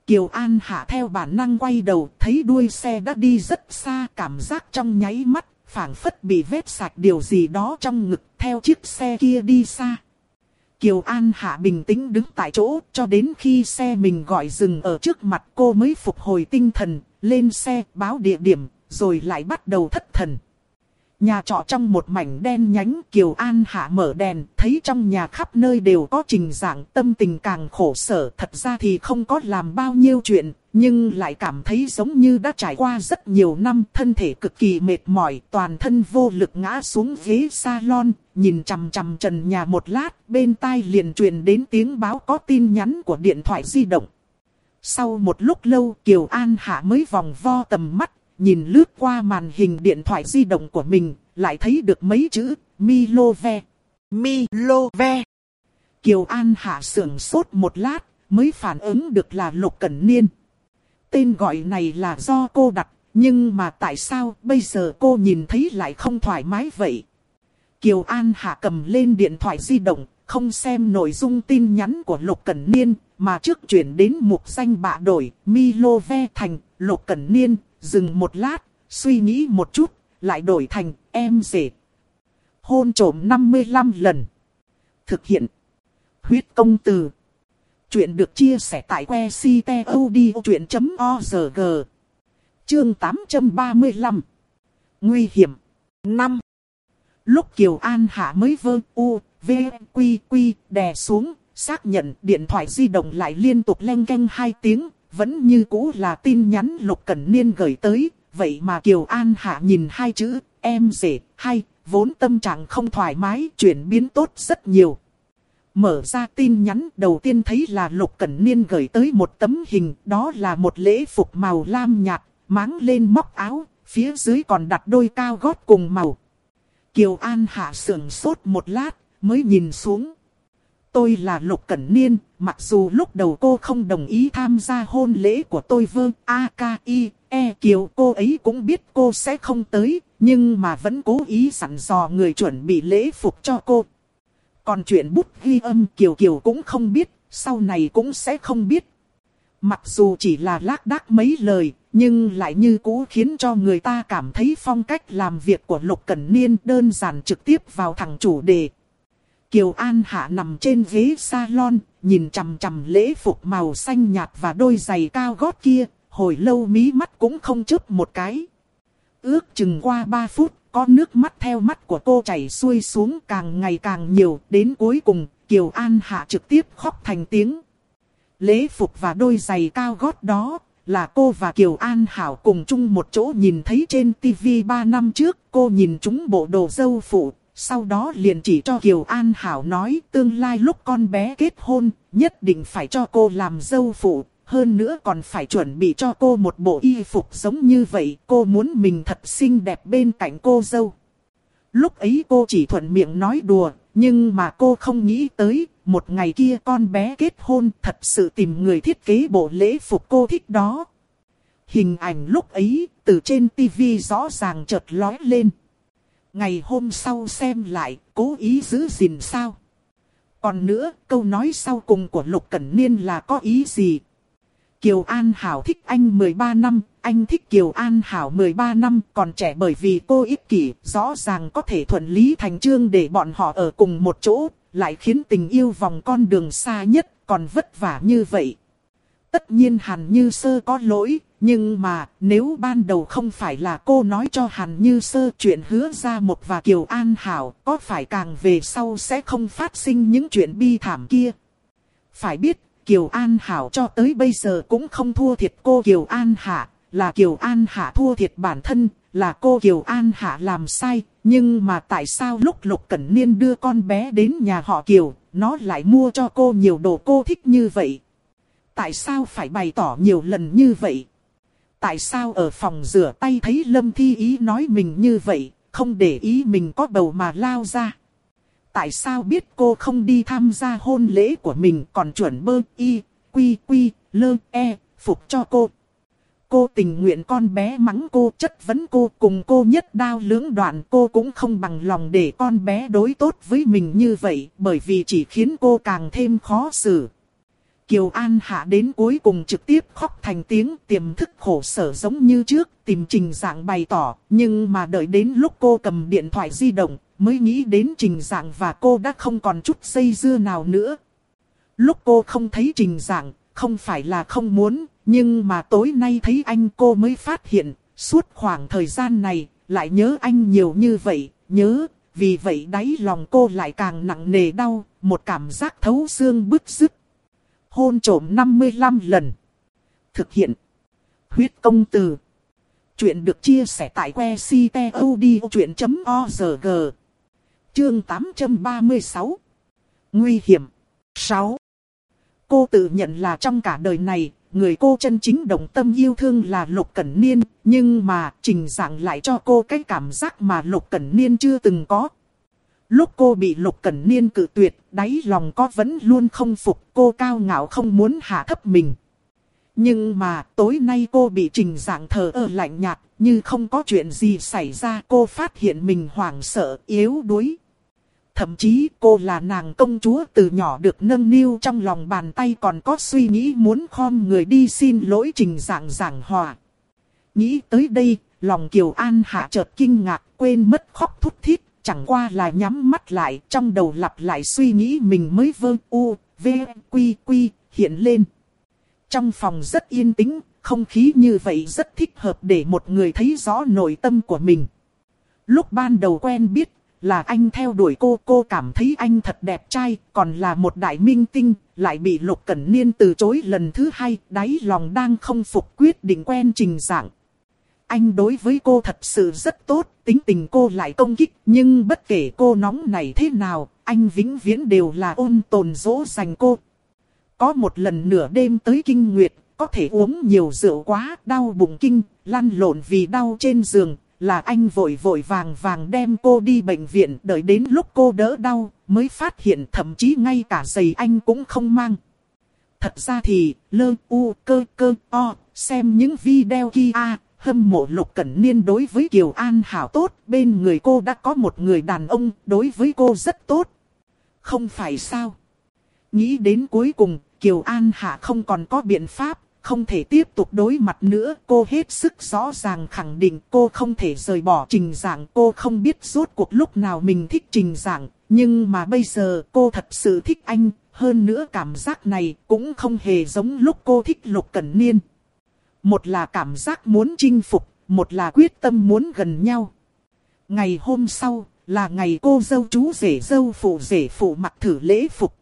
Kiều An hạ theo bản năng quay đầu, thấy đuôi xe đã đi rất xa, cảm giác trong nháy mắt, phảng phất bị vết sạch điều gì đó trong ngực, theo chiếc xe kia đi xa. Kiều An Hạ bình tĩnh đứng tại chỗ cho đến khi xe mình gọi dừng ở trước mặt cô mới phục hồi tinh thần, lên xe báo địa điểm, rồi lại bắt đầu thất thần. Nhà trọ trong một mảnh đen nhánh Kiều An Hạ mở đèn, thấy trong nhà khắp nơi đều có trình dạng tâm tình càng khổ sở. Thật ra thì không có làm bao nhiêu chuyện, nhưng lại cảm thấy giống như đã trải qua rất nhiều năm. Thân thể cực kỳ mệt mỏi, toàn thân vô lực ngã xuống ghế salon, nhìn chằm chằm trần nhà một lát, bên tai liền truyền đến tiếng báo có tin nhắn của điện thoại di động. Sau một lúc lâu Kiều An Hạ mới vòng vo tầm mắt, nhìn lướt qua màn hình điện thoại di động của mình, lại thấy được mấy chữ Milove. Milove. Kiều An Hạ sưởng sốt một lát, mới phản ứng được là Lục Cẩn Niên. Tên gọi này là do cô đặt, nhưng mà tại sao bây giờ cô nhìn thấy lại không thoải mái vậy? Kiều An Hạ cầm lên điện thoại di động, không xem nội dung tin nhắn của Lục Cẩn Niên, mà trước chuyển đến mục danh bạ đổi, Milo Ve thành, Lục Cẩn Niên, dừng một lát, suy nghĩ một chút, lại đổi thành, em rể. Hôn trổm 55 lần. Thực hiện. Huyết công từ. Chuyện được chia sẻ tại que ctod.org. Chương 835. Nguy hiểm. 5. Lúc Kiều An Hạ mới vơ u, v, quy, quy, đè xuống, xác nhận điện thoại di động lại liên tục len canh hai tiếng, vẫn như cũ là tin nhắn Lục Cẩn Niên gửi tới, vậy mà Kiều An Hạ nhìn hai chữ, em rể, hay, vốn tâm trạng không thoải mái, chuyển biến tốt rất nhiều. Mở ra tin nhắn đầu tiên thấy là Lục Cẩn Niên gửi tới một tấm hình, đó là một lễ phục màu lam nhạt, máng lên móc áo, phía dưới còn đặt đôi cao gót cùng màu. Kiều An Hạ sườn sốt một lát, mới nhìn xuống. Tôi là Lục Cẩn Niên, mặc dù lúc đầu cô không đồng ý tham gia hôn lễ của tôi vương A K I E Kiều cô ấy cũng biết cô sẽ không tới, nhưng mà vẫn cố ý sẵn dò người chuẩn bị lễ phục cho cô. Còn chuyện bút ghi âm Kiều Kiều cũng không biết, sau này cũng sẽ không biết. Mặc dù chỉ là lác đác mấy lời, nhưng lại như cũ khiến cho người ta cảm thấy phong cách làm việc của Lục Cẩn Niên đơn giản trực tiếp vào thẳng chủ đề. Kiều An Hạ nằm trên ghế salon, nhìn chằm chằm lễ phục màu xanh nhạt và đôi giày cao gót kia, hồi lâu mí mắt cũng không chớp một cái. Ước chừng qua 3 phút, có nước mắt theo mắt của cô chảy xuôi xuống càng ngày càng nhiều, đến cuối cùng, Kiều An Hạ trực tiếp khóc thành tiếng. Lễ phục và đôi giày cao gót đó, là cô và Kiều An Hảo cùng chung một chỗ nhìn thấy trên TV 3 năm trước, cô nhìn chúng bộ đồ dâu phụ, sau đó liền chỉ cho Kiều An Hảo nói tương lai lúc con bé kết hôn, nhất định phải cho cô làm dâu phụ, hơn nữa còn phải chuẩn bị cho cô một bộ y phục giống như vậy, cô muốn mình thật xinh đẹp bên cạnh cô dâu. Lúc ấy cô chỉ thuận miệng nói đùa, nhưng mà cô không nghĩ tới, một ngày kia con bé kết hôn thật sự tìm người thiết kế bộ lễ phục cô thích đó. Hình ảnh lúc ấy, từ trên tivi rõ ràng chợt lói lên. Ngày hôm sau xem lại, cố ý giữ gìn sao. Còn nữa, câu nói sau cùng của Lục Cẩn Niên là có ý gì? Kiều An Hảo thích anh 13 năm, anh thích Kiều An Hảo 13 năm, còn trẻ bởi vì cô ích kỷ, rõ ràng có thể thuận lý thành trương để bọn họ ở cùng một chỗ, lại khiến tình yêu vòng con đường xa nhất, còn vất vả như vậy. Tất nhiên Hàn Như Sơ có lỗi, nhưng mà nếu ban đầu không phải là cô nói cho Hàn Như Sơ chuyện hứa ra một và Kiều An Hảo, có phải càng về sau sẽ không phát sinh những chuyện bi thảm kia. Phải biết, Kiều An Hảo cho tới bây giờ cũng không thua thiệt cô Kiều An Hạ, là Kiều An Hạ thua thiệt bản thân, là cô Kiều An Hạ làm sai, nhưng mà tại sao lúc Lục Cẩn Niên đưa con bé đến nhà họ Kiều, nó lại mua cho cô nhiều đồ cô thích như vậy? Tại sao phải bày tỏ nhiều lần như vậy? Tại sao ở phòng rửa tay thấy Lâm Thi Ý nói mình như vậy, không để ý mình có bầu mà lao ra? Tại sao biết cô không đi tham gia hôn lễ của mình còn chuẩn bơ y, quy quy, lơ e, phục cho cô? Cô tình nguyện con bé mắng cô chất vấn cô cùng cô nhất đao lưỡng đoạn cô cũng không bằng lòng để con bé đối tốt với mình như vậy bởi vì chỉ khiến cô càng thêm khó xử. Kiều An Hạ đến cuối cùng trực tiếp khóc thành tiếng tiềm thức khổ sở giống như trước, tìm trình dạng bày tỏ, nhưng mà đợi đến lúc cô cầm điện thoại di động, mới nghĩ đến trình dạng và cô đã không còn chút dây dưa nào nữa. Lúc cô không thấy trình dạng, không phải là không muốn, nhưng mà tối nay thấy anh cô mới phát hiện, suốt khoảng thời gian này, lại nhớ anh nhiều như vậy, nhớ, vì vậy đáy lòng cô lại càng nặng nề đau, một cảm giác thấu xương bứt rứt hôn trổm 55 lần. Thực hiện. Huyết công từ. Chuyện được chia sẻ tại que ctod.org. Chương 836. Nguy hiểm. 6. Cô tự nhận là trong cả đời này, người cô chân chính đồng tâm yêu thương là Lục Cẩn Niên, nhưng mà trình dạng lại cho cô cái cảm giác mà Lục Cẩn Niên chưa từng có. Lúc cô bị Lục Cẩn Niên cự tuyệt, đáy lòng có vẫn luôn không phục cô cao ngạo không muốn hạ thấp mình. Nhưng mà tối nay cô bị trình dạng thờ ơ lạnh nhạt, như không có chuyện gì xảy ra cô phát hiện mình hoảng sợ, yếu đuối. Thậm chí cô là nàng công chúa từ nhỏ được nâng niu trong lòng bàn tay còn có suy nghĩ muốn khom người đi xin lỗi trình dạng giảng hòa. Nghĩ tới đây, lòng Kiều An hạ chợt kinh ngạc quên mất khóc thút thít, chẳng qua là nhắm mắt lại trong đầu lặp lại suy nghĩ mình mới vơ u, v, quy quy, hiện lên. Trong phòng rất yên tĩnh, không khí như vậy rất thích hợp để một người thấy rõ nội tâm của mình. Lúc ban đầu quen biết, là anh theo đuổi cô, cô cảm thấy anh thật đẹp trai, còn là một đại minh tinh, lại bị Lục Cẩn Niên từ chối lần thứ hai, đáy lòng đang không phục quyết định quen trình dạng. Anh đối với cô thật sự rất tốt, tính tình cô lại công kích, nhưng bất kể cô nóng này thế nào, anh vĩnh viễn đều là ôn tồn dỗ dành cô. Có một lần nửa đêm tới kinh nguyệt, có thể uống nhiều rượu quá, đau bụng kinh, lăn lộn vì đau trên giường, là anh vội vội vàng vàng đem cô đi bệnh viện đợi đến lúc cô đỡ đau, mới phát hiện thậm chí ngay cả giày anh cũng không mang. Thật ra thì, lơ u cơ cơ o, xem những video kia, hâm mộ lục cẩn niên đối với Kiều An hảo tốt, bên người cô đã có một người đàn ông, đối với cô rất tốt. Không phải sao? Nghĩ đến cuối cùng, Kiều An Hạ không còn có biện pháp, không thể tiếp tục đối mặt nữa. Cô hết sức rõ ràng khẳng định cô không thể rời bỏ trình giảng. Cô không biết rốt cuộc lúc nào mình thích trình giảng. Nhưng mà bây giờ cô thật sự thích anh. Hơn nữa cảm giác này cũng không hề giống lúc cô thích Lục Cẩn Niên. Một là cảm giác muốn chinh phục, một là quyết tâm muốn gần nhau. Ngày hôm sau là ngày cô dâu chú rể dâu phụ rể phụ mặc thử lễ phục.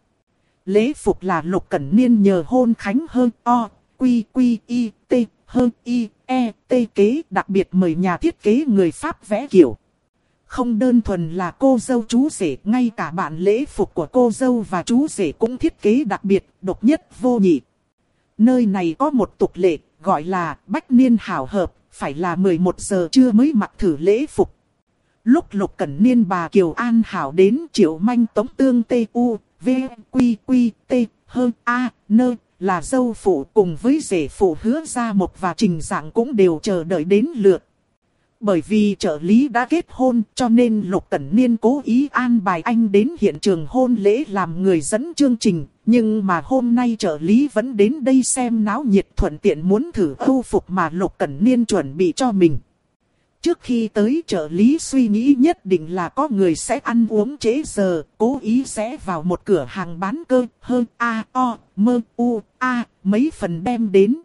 Lễ phục là Lục Cẩn Niên nhờ hôn khánh hơn o, quy quy y, t, hơn y, e, t kế đặc biệt mời nhà thiết kế người Pháp vẽ kiểu. Không đơn thuần là cô dâu chú rể, ngay cả bạn lễ phục của cô dâu và chú rể cũng thiết kế đặc biệt, độc nhất vô nhị. Nơi này có một tục lệ, gọi là bách niên hảo hợp, phải là 11 giờ trưa mới mặc thử lễ phục. Lúc lục cẩn niên bà Kiều An Hảo đến triệu manh tống tương t u v, quy quy, t, hơn a, nơ, là dâu phụ cùng với rể phụ hứa ra một và trình dạng cũng đều chờ đợi đến lượt. Bởi vì trợ lý đã kết hôn cho nên Lục Cẩn Niên cố ý an bài anh đến hiện trường hôn lễ làm người dẫn chương trình. Nhưng mà hôm nay trợ lý vẫn đến đây xem náo nhiệt thuận tiện muốn thử thu phục mà Lục Cẩn Niên chuẩn bị cho mình. Trước khi tới trợ lý suy nghĩ nhất định là có người sẽ ăn uống trễ giờ, cố ý sẽ vào một cửa hàng bán cơ, hơn A, O, Mơ, U, A, mấy phần đem đến.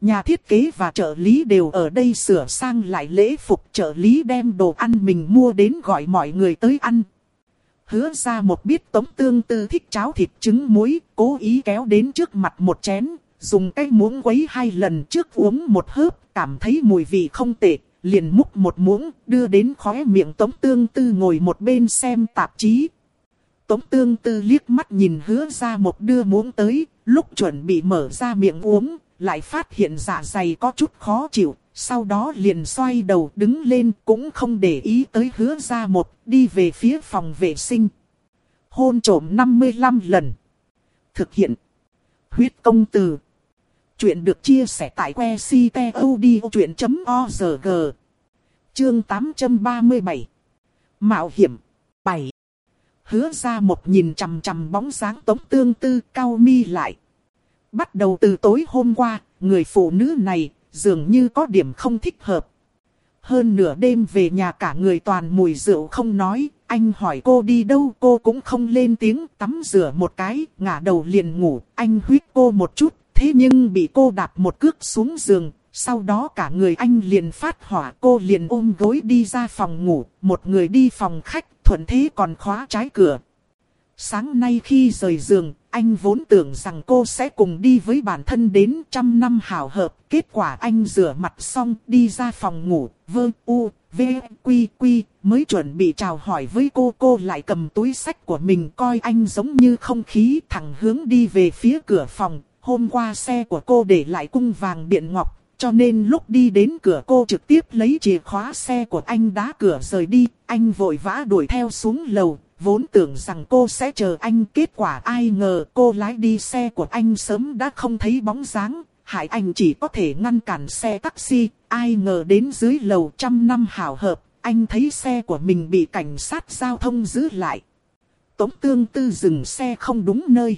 Nhà thiết kế và trợ lý đều ở đây sửa sang lại lễ phục trợ lý đem đồ ăn mình mua đến gọi mọi người tới ăn. Hứa ra một biết tống tương tư thích cháo thịt trứng muối, cố ý kéo đến trước mặt một chén, dùng cái muỗng quấy hai lần trước uống một hớp, cảm thấy mùi vị không tệ, liền múc một muỗng, đưa đến khóe miệng tống tương tư ngồi một bên xem tạp chí. Tống tương tư liếc mắt nhìn hứa ra một đưa muỗng tới, lúc chuẩn bị mở ra miệng uống, lại phát hiện dạ dày có chút khó chịu, sau đó liền xoay đầu đứng lên cũng không để ý tới hứa ra một, đi về phía phòng vệ sinh. Hôn trổm 55 lần. Thực hiện. Huyết công từ. Chuyện được chia sẻ tại que ctod.org. Chương 837. Mạo hiểm. 7. Hứa ra một nhìn chằm chằm bóng dáng tống tương tư cao mi lại. Bắt đầu từ tối hôm qua, người phụ nữ này dường như có điểm không thích hợp. Hơn nửa đêm về nhà cả người toàn mùi rượu không nói, anh hỏi cô đi đâu cô cũng không lên tiếng tắm rửa một cái, ngả đầu liền ngủ, anh huyết cô một chút, thế nhưng bị cô đạp một cước xuống giường, sau đó cả người anh liền phát hỏa cô liền ôm gối đi ra phòng ngủ, một người đi phòng khách, thuận thế còn khóa trái cửa. Sáng nay khi rời giường, anh vốn tưởng rằng cô sẽ cùng đi với bản thân đến trăm năm hảo hợp. Kết quả anh rửa mặt xong đi ra phòng ngủ, vơ u, v, quy quy, mới chuẩn bị chào hỏi với cô. Cô lại cầm túi sách của mình coi anh giống như không khí thẳng hướng đi về phía cửa phòng. Hôm qua xe của cô để lại cung vàng điện ngọc. Cho nên lúc đi đến cửa cô trực tiếp lấy chìa khóa xe của anh đá cửa rời đi. Anh vội vã đuổi theo xuống lầu, vốn tưởng rằng cô sẽ chờ anh kết quả ai ngờ cô lái đi xe của anh sớm đã không thấy bóng dáng, hại Anh chỉ có thể ngăn cản xe taxi, ai ngờ đến dưới lầu trăm năm hào hợp, anh thấy xe của mình bị cảnh sát giao thông giữ lại. Tống tương tư dừng xe không đúng nơi.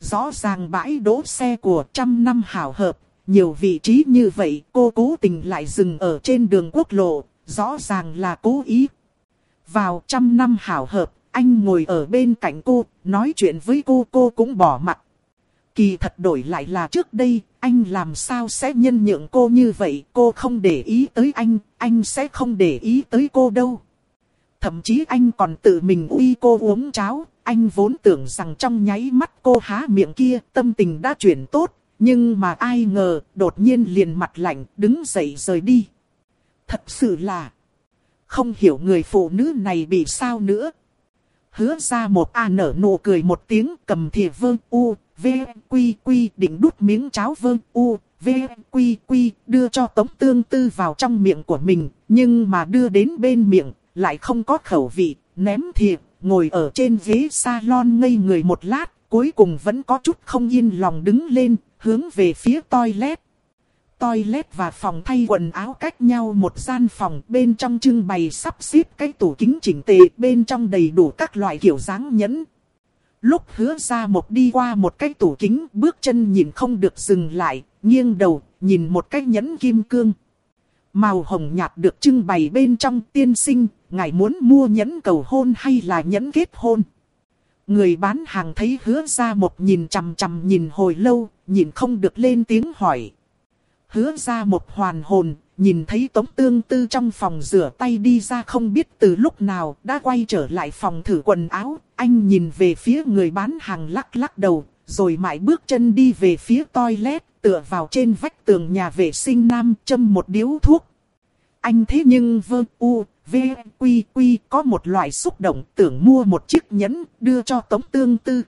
Rõ ràng bãi đỗ xe của trăm năm hào hợp, nhiều vị trí như vậy cô cố tình lại dừng ở trên đường quốc lộ, rõ ràng là cố ý. Vào trăm năm hào hợp, anh ngồi ở bên cạnh cô, nói chuyện với cô cô cũng bỏ mặt. Kỳ thật đổi lại là trước đây, anh làm sao sẽ nhân nhượng cô như vậy, cô không để ý tới anh, anh sẽ không để ý tới cô đâu. Thậm chí anh còn tự mình uy cô uống cháo, anh vốn tưởng rằng trong nháy mắt cô há miệng kia tâm tình đã chuyển tốt, nhưng mà ai ngờ đột nhiên liền mặt lạnh đứng dậy rời đi. Thật sự là không hiểu người phụ nữ này bị sao nữa. Hứa ra một A nở nụ cười một tiếng cầm thìa vương u, v, quy quy định đút miếng cháo vương u, v, quy quy đưa cho tống tương tư vào trong miệng của mình, nhưng mà đưa đến bên miệng, lại không có khẩu vị, ném thìa, ngồi ở trên ghế salon ngây người một lát, cuối cùng vẫn có chút không yên lòng đứng lên, hướng về phía toilet. Toilet và phòng thay quần áo cách nhau một gian phòng bên trong trưng bày sắp xếp cái tủ kính chỉnh tề bên trong đầy đủ các loại kiểu dáng nhẫn. Lúc hứa ra một đi qua một cái tủ kính bước chân nhìn không được dừng lại, nghiêng đầu, nhìn một cái nhẫn kim cương. Màu hồng nhạt được trưng bày bên trong tiên sinh, ngài muốn mua nhẫn cầu hôn hay là nhẫn kết hôn. Người bán hàng thấy hứa ra một nhìn chằm chằm nhìn hồi lâu, nhìn không được lên tiếng hỏi. Hứa ra một hoàn hồn, nhìn thấy tống tương tư trong phòng rửa tay đi ra không biết từ lúc nào đã quay trở lại phòng thử quần áo. Anh nhìn về phía người bán hàng lắc lắc đầu, rồi mãi bước chân đi về phía toilet, tựa vào trên vách tường nhà vệ sinh nam châm một điếu thuốc. Anh thế nhưng vơ u, v, quy quy có một loại xúc động tưởng mua một chiếc nhẫn đưa cho tống tương tư.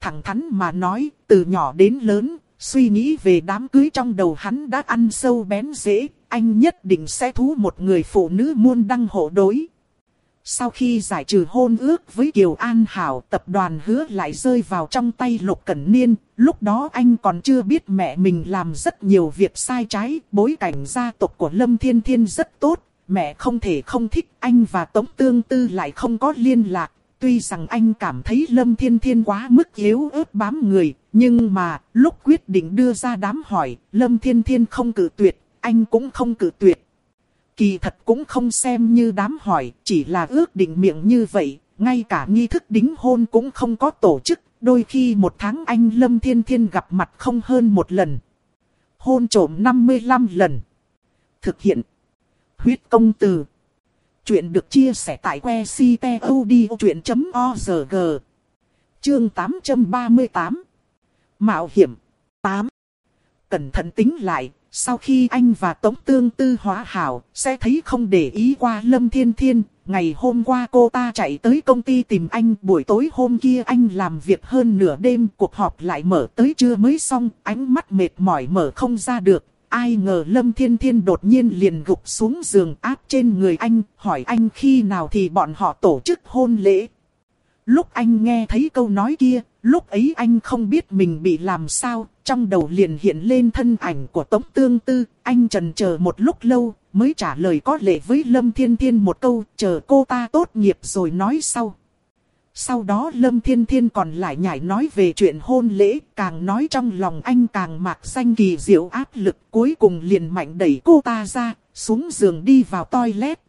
Thẳng thắn mà nói, từ nhỏ đến lớn, suy nghĩ về đám cưới trong đầu hắn đã ăn sâu bén dễ, anh nhất định sẽ thú một người phụ nữ muôn đăng hộ đối. Sau khi giải trừ hôn ước với Kiều An Hảo, tập đoàn hứa lại rơi vào trong tay Lục Cẩn Niên. Lúc đó anh còn chưa biết mẹ mình làm rất nhiều việc sai trái, bối cảnh gia tộc của Lâm Thiên Thiên rất tốt. Mẹ không thể không thích anh và Tống Tương Tư lại không có liên lạc. Tuy rằng anh cảm thấy Lâm Thiên Thiên quá mức yếu ớt bám người, nhưng mà lúc quyết định đưa ra đám hỏi, Lâm Thiên Thiên không cử tuyệt, anh cũng không cử tuyệt. Kỳ thật cũng không xem như đám hỏi, chỉ là ước định miệng như vậy, ngay cả nghi thức đính hôn cũng không có tổ chức, đôi khi một tháng anh Lâm Thiên Thiên gặp mặt không hơn một lần. Hôn trổm 55 lần. Thực hiện. Huyết công từ. Chuyện được chia sẻ tại que ctod.org. Chương 838. Mạo hiểm. 8. Cẩn thận tính lại, sau khi anh và Tống Tương Tư hóa hảo, sẽ thấy không để ý qua Lâm Thiên Thiên. Ngày hôm qua cô ta chạy tới công ty tìm anh, buổi tối hôm kia anh làm việc hơn nửa đêm, cuộc họp lại mở tới trưa mới xong, ánh mắt mệt mỏi mở không ra được. Ai ngờ Lâm Thiên Thiên đột nhiên liền gục xuống giường áp trên người anh, hỏi anh khi nào thì bọn họ tổ chức hôn lễ. Lúc anh nghe thấy câu nói kia, lúc ấy anh không biết mình bị làm sao, trong đầu liền hiện lên thân ảnh của Tống Tương Tư, anh trần chờ một lúc lâu, mới trả lời có lệ với Lâm Thiên Thiên một câu, chờ cô ta tốt nghiệp rồi nói sau. Sau đó Lâm Thiên Thiên còn lại nhảy nói về chuyện hôn lễ, càng nói trong lòng anh càng mạc xanh kỳ diệu áp lực, cuối cùng liền mạnh đẩy cô ta ra, xuống giường đi vào toilet.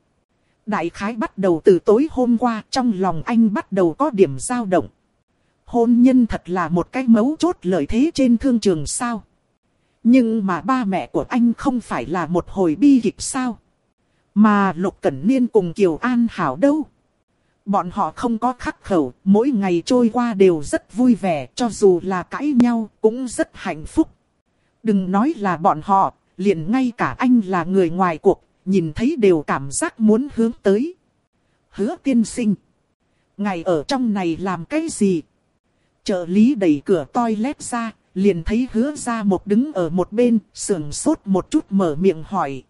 Đại khái bắt đầu từ tối hôm qua, trong lòng anh bắt đầu có điểm dao động hôn nhân thật là một cái mấu chốt lợi thế trên thương trường sao. Nhưng mà ba mẹ của anh không phải là một hồi bi kịch sao. Mà Lục Cẩn Niên cùng Kiều An Hảo đâu. Bọn họ không có khắc khẩu, mỗi ngày trôi qua đều rất vui vẻ, cho dù là cãi nhau, cũng rất hạnh phúc. Đừng nói là bọn họ, liền ngay cả anh là người ngoài cuộc, nhìn thấy đều cảm giác muốn hướng tới. Hứa tiên sinh. Ngày ở trong này làm cái gì? Trợ lý đẩy cửa toilet ra, liền thấy hứa ra một đứng ở một bên, sườn sốt một chút mở miệng hỏi.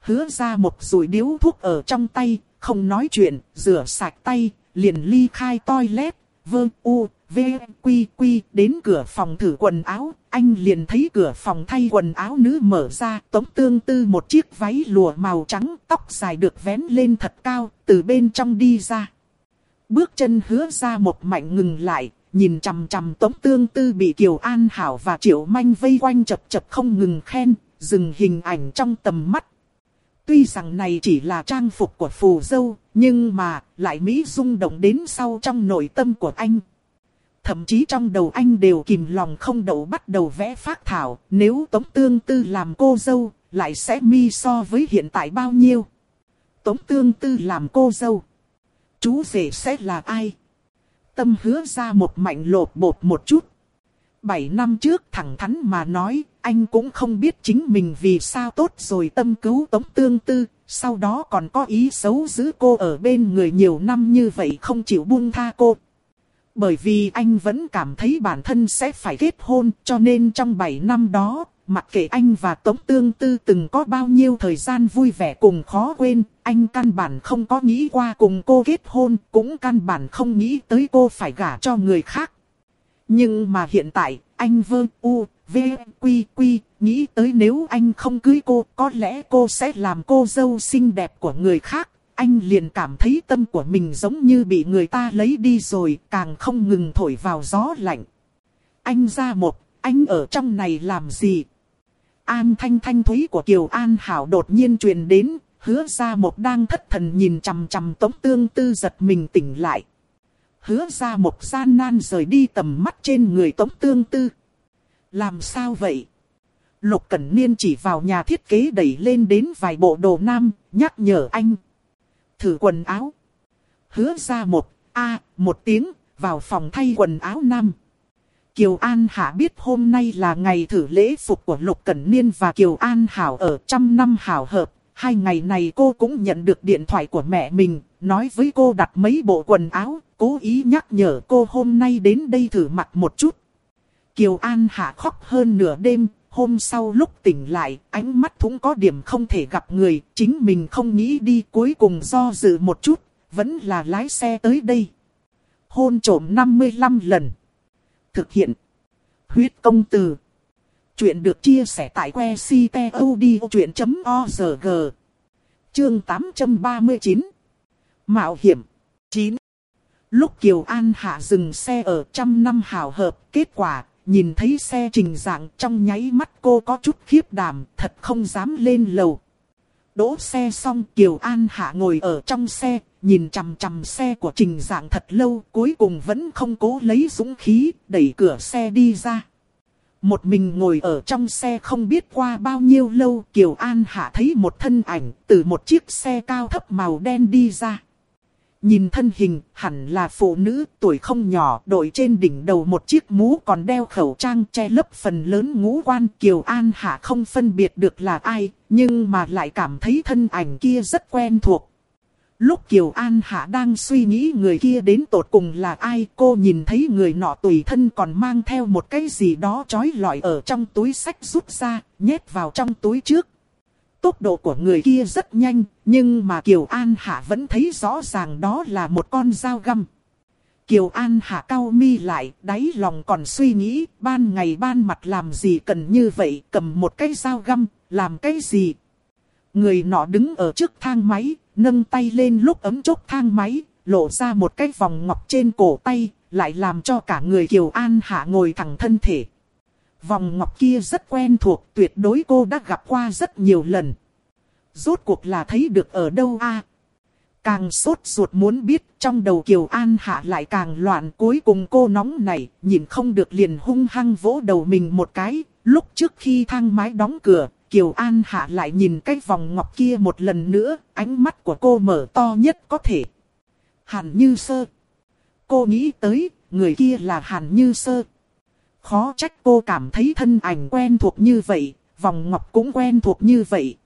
Hứa ra một rủi điếu thuốc ở trong tay, không nói chuyện, rửa sạch tay, liền ly khai toilet, vương u, V, Quy, Quy, đến cửa phòng thử quần áo, anh liền thấy cửa phòng thay quần áo nữ mở ra, tống tương tư một chiếc váy lụa màu trắng, tóc dài được vén lên thật cao, từ bên trong đi ra. Bước chân hứa ra một mạnh ngừng lại, nhìn chằm chằm tống tương tư bị Kiều An Hảo và Triệu Manh vây quanh chập chập không ngừng khen, dừng hình ảnh trong tầm mắt. Tuy rằng này chỉ là trang phục của phù dâu, nhưng mà lại Mỹ rung động đến sau trong nội tâm của anh. Thậm chí trong đầu anh đều kìm lòng không đậu bắt đầu vẽ phát thảo, nếu Tống Tương Tư làm cô dâu, lại sẽ mi so với hiện tại bao nhiêu. Tống Tương Tư làm cô dâu. Chú rể sẽ là ai? Tâm hứa ra một mạnh lột bột một chút. Bảy năm trước thẳng thắn mà nói, anh cũng không biết chính mình vì sao tốt rồi tâm cứu Tống Tương Tư, sau đó còn có ý xấu giữ cô ở bên người nhiều năm như vậy không chịu buông tha cô. Bởi vì anh vẫn cảm thấy bản thân sẽ phải kết hôn, cho nên trong 7 năm đó, mặc kệ anh và Tống Tương Tư từng có bao nhiêu thời gian vui vẻ cùng khó quên, anh căn bản không có nghĩ qua cùng cô kết hôn, cũng căn bản không nghĩ tới cô phải gả cho người khác. Nhưng mà hiện tại, anh vơ u, v, quy quy, nghĩ tới nếu anh không cưới cô, có lẽ cô sẽ làm cô dâu xinh đẹp của người khác, anh liền cảm thấy tâm của mình giống như bị người ta lấy đi rồi, càng không ngừng thổi vào gió lạnh. Anh ra một, anh ở trong này làm gì? An thanh thanh thúy của Kiều An Hảo đột nhiên truyền đến, hứa ra một đang thất thần nhìn chằm chằm tống tương tư giật mình tỉnh lại. Hứa ra một gian nan rời đi tầm mắt trên người tống tương tư. Làm sao vậy? Lục Cẩn Niên chỉ vào nhà thiết kế đẩy lên đến vài bộ đồ nam, nhắc nhở anh thử quần áo. Hứa ra một, a một tiếng, vào phòng thay quần áo nam. Kiều An Hạ biết hôm nay là ngày thử lễ phục của Lục Cẩn Niên và Kiều An Hảo ở trăm năm hảo hợp. Hai ngày này cô cũng nhận được điện thoại của mẹ mình, nói với cô đặt mấy bộ quần áo, cố ý nhắc nhở cô hôm nay đến đây thử mặc một chút. Kiều An Hạ khóc hơn nửa đêm, hôm sau lúc tỉnh lại, ánh mắt thúng có điểm không thể gặp người, chính mình không nghĩ đi cuối cùng do dự một chút, vẫn là lái xe tới đây. Hôn trổm 55 lần. Thực hiện. Huyết công từ. Chuyện được chia sẻ tại que ctod.org. Chương 839. Mạo hiểm. 9. Lúc Kiều An hạ dừng xe ở trăm năm hào hợp, kết quả nhìn thấy xe trình dạng trong nháy mắt cô có chút khiếp đảm, thật không dám lên lầu. Đỗ xe xong Kiều An Hạ ngồi ở trong xe, nhìn chằm chằm xe của trình dạng thật lâu, cuối cùng vẫn không cố lấy dũng khí, đẩy cửa xe đi ra. Một mình ngồi ở trong xe không biết qua bao nhiêu lâu Kiều An Hạ thấy một thân ảnh từ một chiếc xe cao thấp màu đen đi ra. Nhìn thân hình, hẳn là phụ nữ, tuổi không nhỏ, đội trên đỉnh đầu một chiếc mũ còn đeo khẩu trang che lấp phần lớn ngũ quan. Kiều An Hạ không phân biệt được là ai, nhưng mà lại cảm thấy thân ảnh kia rất quen thuộc. Lúc Kiều An Hạ đang suy nghĩ người kia đến tột cùng là ai, cô nhìn thấy người nọ tùy thân còn mang theo một cái gì đó trói lọi ở trong túi sách rút ra, nhét vào trong túi trước. Tốc độ của người kia rất nhanh, nhưng mà Kiều An Hạ vẫn thấy rõ ràng đó là một con dao găm. Kiều An Hạ cao mi lại, đáy lòng còn suy nghĩ, ban ngày ban mặt làm gì cần như vậy, cầm một cái dao găm, làm cái gì. Người nọ đứng ở trước thang máy, nâng tay lên lúc ấm chốt thang máy, lộ ra một cái vòng ngọc trên cổ tay, lại làm cho cả người Kiều An Hạ ngồi thẳng thân thể. Vòng ngọc kia rất quen thuộc, tuyệt đối cô đã gặp qua rất nhiều lần. Rốt cuộc là thấy được ở đâu a? Càng sốt ruột muốn biết trong đầu Kiều An Hạ lại càng loạn cuối cùng cô nóng này, nhìn không được liền hung hăng vỗ đầu mình một cái. Lúc trước khi thang máy đóng cửa, Kiều An Hạ lại nhìn cái vòng ngọc kia một lần nữa, ánh mắt của cô mở to nhất có thể. Hàn Như Sơ. Cô nghĩ tới, người kia là Hàn Như Sơ, Khó trách cô cảm thấy thân ảnh quen thuộc như vậy, vòng ngọc cũng quen thuộc như vậy.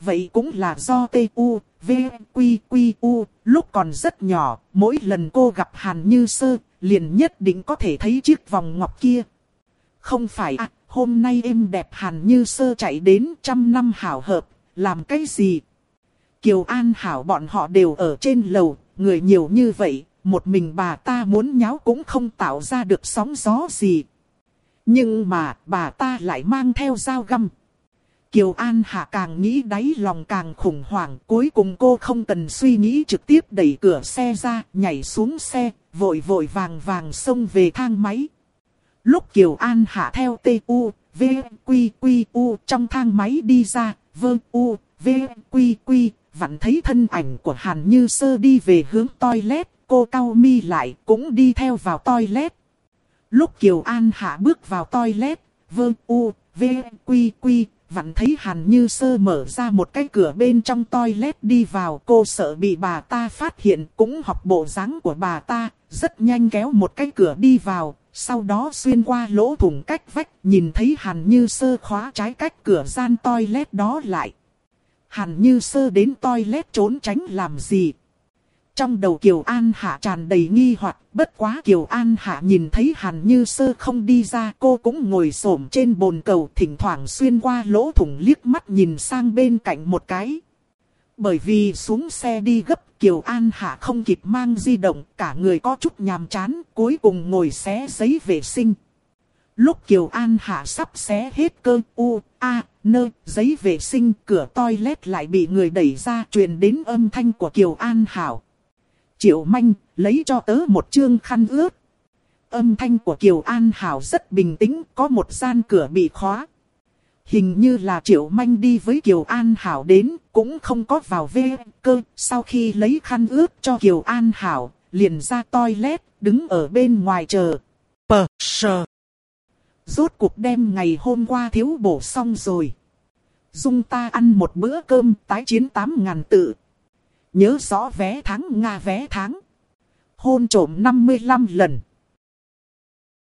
Vậy cũng là do T.U. V. Quy Quy U, lúc còn rất nhỏ, mỗi lần cô gặp Hàn Như Sơ, liền nhất định có thể thấy chiếc vòng ngọc kia. Không phải à, hôm nay em đẹp Hàn Như Sơ chạy đến trăm năm hảo hợp, làm cái gì? Kiều An Hảo bọn họ đều ở trên lầu, người nhiều như vậy, một mình bà ta muốn nháo cũng không tạo ra được sóng gió gì. Nhưng mà bà ta lại mang theo dao găm. Kiều An Hạ càng nghĩ đáy lòng càng khủng hoảng, cuối cùng cô không cần suy nghĩ trực tiếp đẩy cửa xe ra, nhảy xuống xe, vội vội vàng vàng xông về thang máy. Lúc Kiều An Hạ theo T.U. V. Q Q U trong thang máy đi ra, vơ U. V. Q Q vặn thấy thân ảnh của Hàn Như Sơ đi về hướng toilet, cô cau mi lại cũng đi theo vào toilet. Lúc Kiều An Hạ bước vào toilet, vương U. V. Quy Quy, vặn thấy Hàn Như Sơ mở ra một cái cửa bên trong toilet đi vào. Cô sợ bị bà ta phát hiện cũng học bộ dáng của bà ta, rất nhanh kéo một cái cửa đi vào. Sau đó xuyên qua lỗ thủng cách vách nhìn thấy Hàn Như Sơ khóa trái cách cửa gian toilet đó lại. Hàn Như Sơ đến toilet trốn tránh làm gì? Trong đầu Kiều An Hạ tràn đầy nghi hoặc, bất quá Kiều An Hạ nhìn thấy Hàn Như Sơ không đi ra, cô cũng ngồi xổm trên bồn cầu, thỉnh thoảng xuyên qua lỗ thủng liếc mắt nhìn sang bên cạnh một cái. Bởi vì xuống xe đi gấp, Kiều An Hạ không kịp mang di động, cả người có chút nhàm chán, cuối cùng ngồi xé giấy vệ sinh. Lúc Kiều An Hạ sắp xé hết cơ u, a, nơ, giấy vệ sinh, cửa toilet lại bị người đẩy ra truyền đến âm thanh của Kiều An Hảo. Triệu Manh, lấy cho tớ một chương khăn ướt. Âm thanh của Kiều An Hảo rất bình tĩnh, có một gian cửa bị khóa. Hình như là Triệu Manh đi với Kiều An Hảo đến, cũng không có vào vê cơ. Sau khi lấy khăn ướt cho Kiều An Hảo, liền ra toilet, đứng ở bên ngoài chờ. Pờ, sờ. Rốt cuộc đêm ngày hôm qua thiếu bổ xong rồi. Dung ta ăn một bữa cơm tái chiến 8 ngàn tự. Nhớ rõ vé tháng Nga vé tháng. Hôn trổm 55 lần.